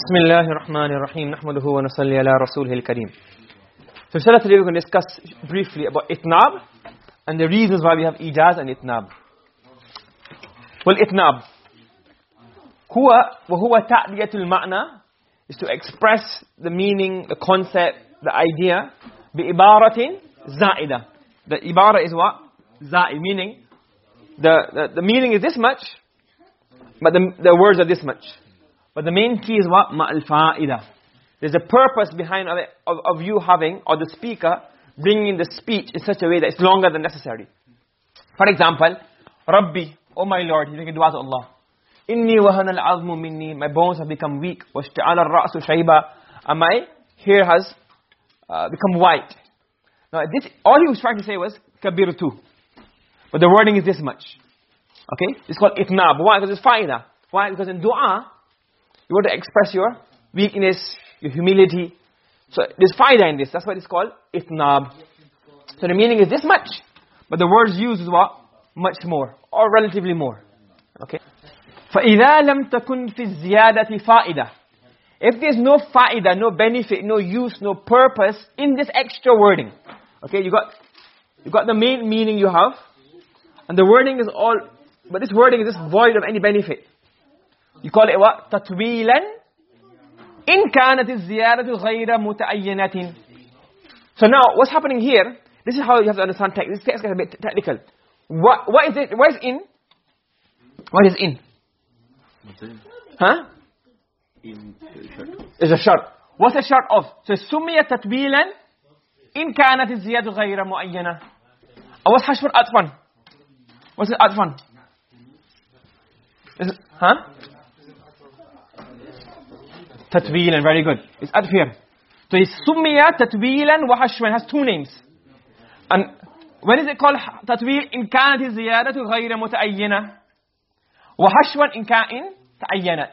بسم الله الرحمن الرحيم نحمده ونصلي على رسوله الكريم So inshallah today we're going to discuss briefly about itnab and the reasons why we have ijaz and itnab. Well itnab هو وهو تعدية المعنى is to express the meaning, the concept, the idea بعبارة زائدة. The ibara is what? Za'id meaning the, the the meaning is this much but the the words are this much. But the main key is what? Ma'al fa'ida. There's a purpose behind of, of, of you having, or the speaker, bringing the speech in such a way that it's longer than necessary. For example, Rabbi, oh my Lord, he's making dua to Allah. Inni wahana al-azmu minni, my bones have become weak. Washta'ala al-ra'su shayba, and my hair has uh, become white. Now, this, all he was trying to say was, kabirtu. But the wording is this much. Okay? It's called itnab. Why? Because it's fa'ida. Why? Because in dua, you want to express your weakness, your humility. So there's faida in this. That's why it's called itnab. So the meaning is this much. But the words used is what? Much more. Or relatively more. Okay? فَإِذَا لَمْ تَكُنْ فِي الزِّيَادَةِ فَائِدَةِ If there's no faida, no benefit, no use, no purpose in this extra wording. Okay, you got you got the main meaning you have. And the wording is all but this wording is just void of any benefit. You call it what? تطويلا إن كانت الزيادة غير متعينة So now, what's happening here, this is how you have to understand text. This text gets a bit technical. What, what is it? What is in? What is in? Huh? in short. Is a shart. What's a shart of? So, سمي تطويلا إن كانت الزيادة غير معينة. Or what's حشف أطفا? What's it أطفا? Is it, huh? تطويلا very good. It's here. So it's سمي تطويلا وحشوا. Has two names. And when is it called تطويل إن كانت الزيادة غير متعينة. وحشوا إن كان تعينت.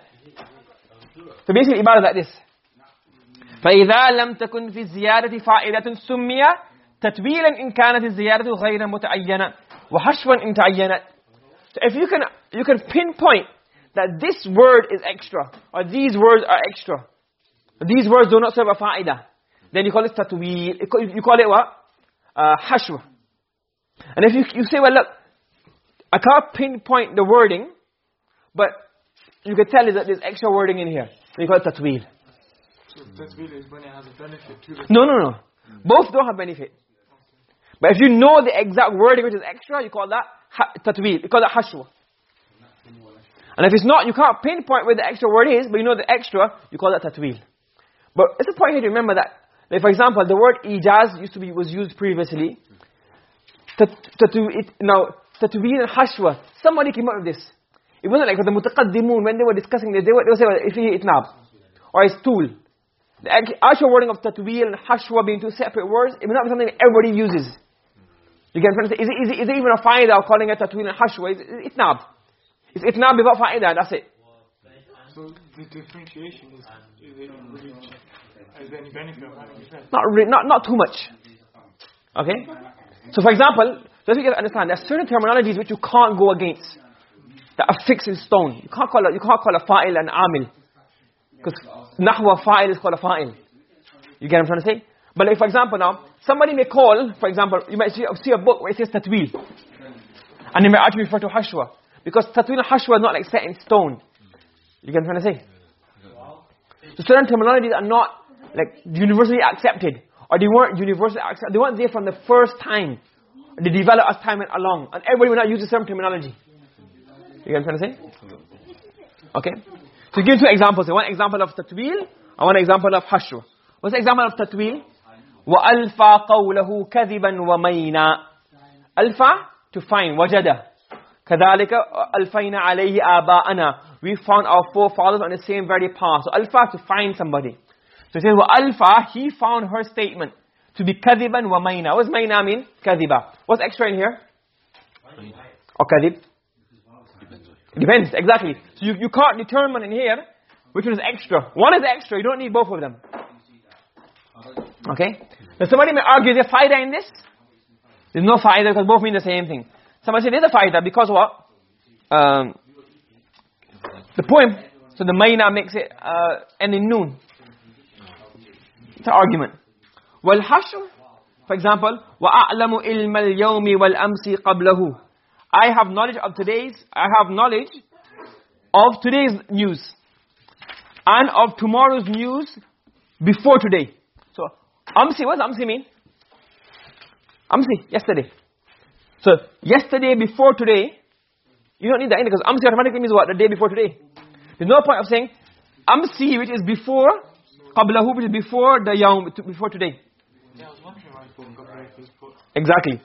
So basically عبارة like this. فإذا لم تكن في الزيادة فائدة سمي تطويلا إن كانت الزيادة غير متعينة. وحشوا إن تعينت. So if you can you can pinpoint that this word is extra or these words are extra. These words do not serve a faida. Then you call it tatweel you call it what? Uh, hashwa and if you you say well look i can't pinpoint the wording but you can tell is that there's extra wording in here. So you call it tatweel So is when it has a benefit to the no no no. Both don't have benefit. But if you know the exact wording which is extra you call that ha- tatweel you call that hashwa and if it's not, you can't pinpoint where the extra word is, but you know the extra, you call that tatweel. But it's a point here to remember that, like for example, the word ijaz used to be, was used previously. Now, tatweel and hashwa, somebody came up with this. It wasn't like the mutaqaddimun, when they were discussing this, they would, say, if he itnab, or his tool. The ac- actual wording of tatweel and hashwa being two separate words, it may not be something everybody uses. You I'm saying? Is it, is it, is it even a of calling it tatweel and hashwa? Is it itnab? It's itnab without faida, that's it. So the differentiation is, is it really, is there any benefit of having? Not, re- not, not too much. Okay? So for example, let's get understand, there are certain terminologies which you can't go against. That are fixed in stone. You can't call a, you can't call a fa'il an amil. Because nahwa fa'il is called a fa'il. You get what I'm trying to say? But like for example now, somebody may call, for example, you might see, see a book where it says tatweel. And they may actually refer to hashwa. Because Tatwil al-Hashwa is not like set in stone. You get what I'm trying to say? So certain terminologies are not like universally accepted. Or they weren't universally accepted. They weren't there from the first time. They developed as time went along. And everybody will not use the same terminology. You get what I'm trying to say? Okay? So give two examples. One example of tatwil and one example of hashwa. What's the example of tatwil? وَأَلْفَى قَوْلَهُ wa وَمَيْنًا Alpha, to find, wajada. كَذَلِكَ أَلْفَيْنَا عَلَيْهِ آبَاءَنَا We found our forefathers on the same very path. So alfa, to find somebody. So it says, وَأَلْفَى He found her statement to be كَذِبًا وَمَيْنًا What does mayna mean? كَذِبًا What's extra in here? Or kadhib? Depends, exactly. So you, you can't determine in here which one is extra. One is extra, you don't need both of them. Okay? Now somebody may argue, is there faida in this? There's no faida because both mean the same thing. Somebody say there's a faida because what? Um, the poem so the mayna makes it uh, end in noon. It's an argument. Wal hashr for example wa a'lamu ilma al-yawmi wal amsi qablahu. I have knowledge of today's i have knowledge of today's news and of tomorrow's news before today. So amsi what does amsi mean? Amsi yesterday so yesterday before today you don't need that because amsi automatically means what? The day before today. There's no point of saying amsi which is before qablahu which is before the yawm before today. Exactly.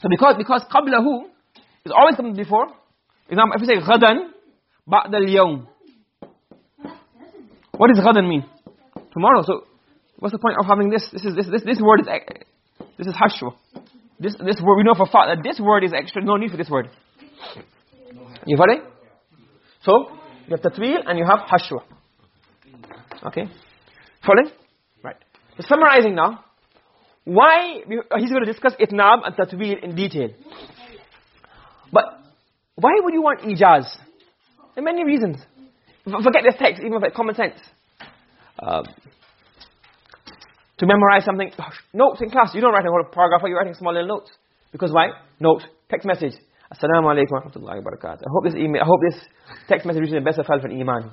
So because because qablahu is always comes before example if you say ghadan ba'da al-yawm. What does ghadan mean? Tomorrow. So what's the point of having this this is this this, this word is this is hashwa this this word we know for fact that this word is extra no need for this word. You follow? So you have tatwil and you have hashwa. Okay? Following right. So summarizing now why uh, he's going to discuss itnab and tatwil in detail. But why would you want ijaz? There are many reasons. Forget this text even if common sense. Um, to memorize something. Notes in class. You don't write a whole paragraph you're writing small little notes. Because why? Note text message. Assalamu alaikum wa rahmatullahi wa barakatuh i hope this email i hope this text message reaches the best of health and iman.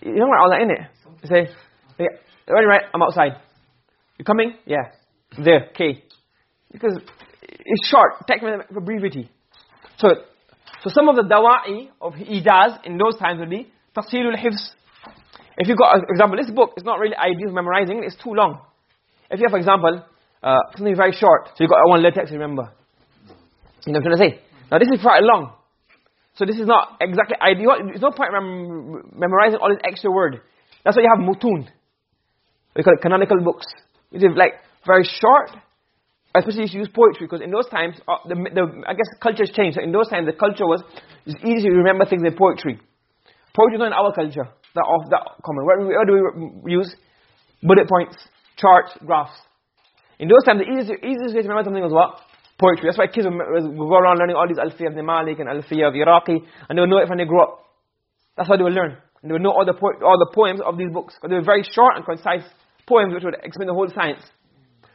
You don't write all that in it? You say hey, already right? I'm outside. You coming? Yeah. There. Okay. Because it's short. Text message for brevity. So so some of the dawa'i of ijaz in those times would be tafsirul hifz. If you got, for example, this book is not really ideal for memorizing, it's too long. If you have, for example, uh, something very short, so you've got one letter to remember. You know what I'm trying to say? Now this is quite long. So this is not exactly ideal. There's no point mem memorizing all this extra word. That's why you have mutun. We call it canonical books. Which is like very short, especially if you use poetry, because in those times, uh, the, the, I guess culture's changed. So in those times, the culture was, it's easy to remember things in poetry. Poetry is not in our culture that of that common. What, what do we use? Bullet points, charts, graphs. In those times, the easiest, easiest way to remember something was what? Poetry. That's why kids would, go around learning all these Alfiya of Malik and Alfiya of Iraqi, and they would know it when they grow up. That's how they would learn. And they would know all the, all the poems of these books. Because they were very short and concise poems which would explain the whole science.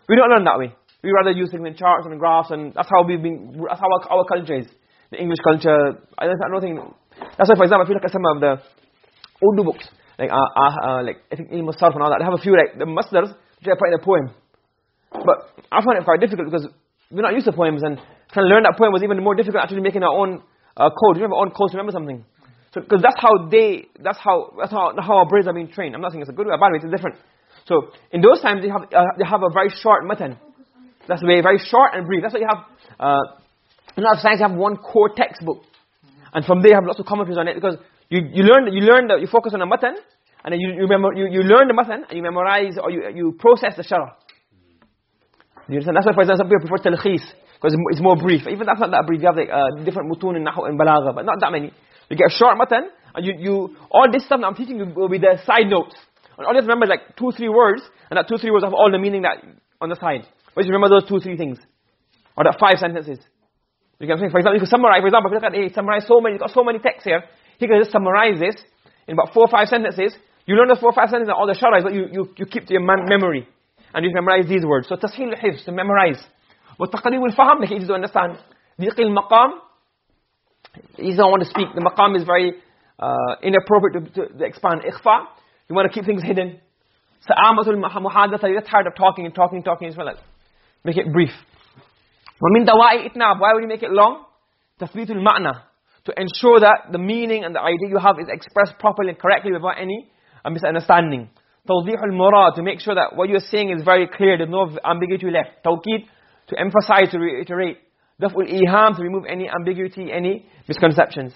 We don't learn that way. We rather use things in charts and graphs, and that's how we've been, that's how our, our culture is. The English culture, I don't, think, that's why, for example, if you look at some of the Urdu books, like, uh, uh, uh, like I think Ilm Sarf and all that, they have a few, like, the masdars, which are put in a poem. But I find it quite difficult because we're not used to poems, and trying to learn that poem was even more difficult actually making our own uh, code. You have our own code to remember something. So, because that's how they, that's how, that's how, how our brains are being trained. I'm not saying it's a good way or bad way, it's different. So, in those times, they have, uh, they have a very short matan. That's the way, very short and brief. That's why you have, uh, in a lot of science, you have one core textbook. And from there, you have lots of commentaries on it because you, you learn, you learn that you focus on the matan, and you, you, remember, you, you learn the matan, and you memorize, or you, you process the shara. You understand? That's why, for example, some people prefer talkhis, because it's more brief. Even that's not that brief. You have like, uh, different mutun in nahu and balagha, but not that many. You get a short matan, and you, you, all this stuff that I'm teaching you will be the side notes. And all you remember is like two, three words, and that two, three words have all the meaning that on the side. But you remember those two, three things. Or that five sentences. You can think, for example, you can summarize, for example, if you look at, hey, summarize so many, you've got so many texts here, he can just summarize this in about four or five sentences. You learn the four, five sentences and all the shara'is, but you, you, you keep to your memory. And you memorize these words. So tasheel al-hifz, to memorize. وَالتَّقَرِيب الْفَهَمْ, make it easy to understand. ضِيقِ الْمَقَام, you don't want to speak. The maqam is very uh, inappropriate to, to, to expand. Ikhfa, you want to keep things hidden. Sa'amatul muhadatha, you get tired of talking and talking and talking as well. Make it brief. وَمِن دَوَائِ itnab, why would you make it long? تَثْبِيتُ الْمَعْنَى To ensure that the meaning and the idea you have is expressed properly and correctly without any a misunderstanding. Tawdeeh al-murad, to make sure that what you're saying is very clear, there's no ambiguity left. Tawqeed, to emphasize, to reiterate. Daf'ul iham, to remove any ambiguity, any misconceptions.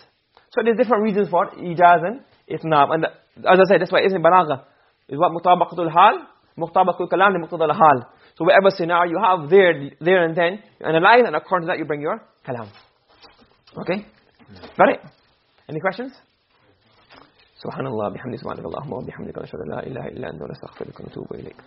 So there's different reasons for it, ijaz and itnab. And as I said, that's why it's in balagha. Is what mutabakatul hal, mutabaqatul kalam, muqtadal hal. So whatever scenario you have there, there and then, you analyze and according to that you bring your kalam. Okay? Got it? Any questions? سبحان الله بحمده سبحانك اللهم وبحمدك نشهد لا إله إلا أنت ونستغفرك ونتوب إليك.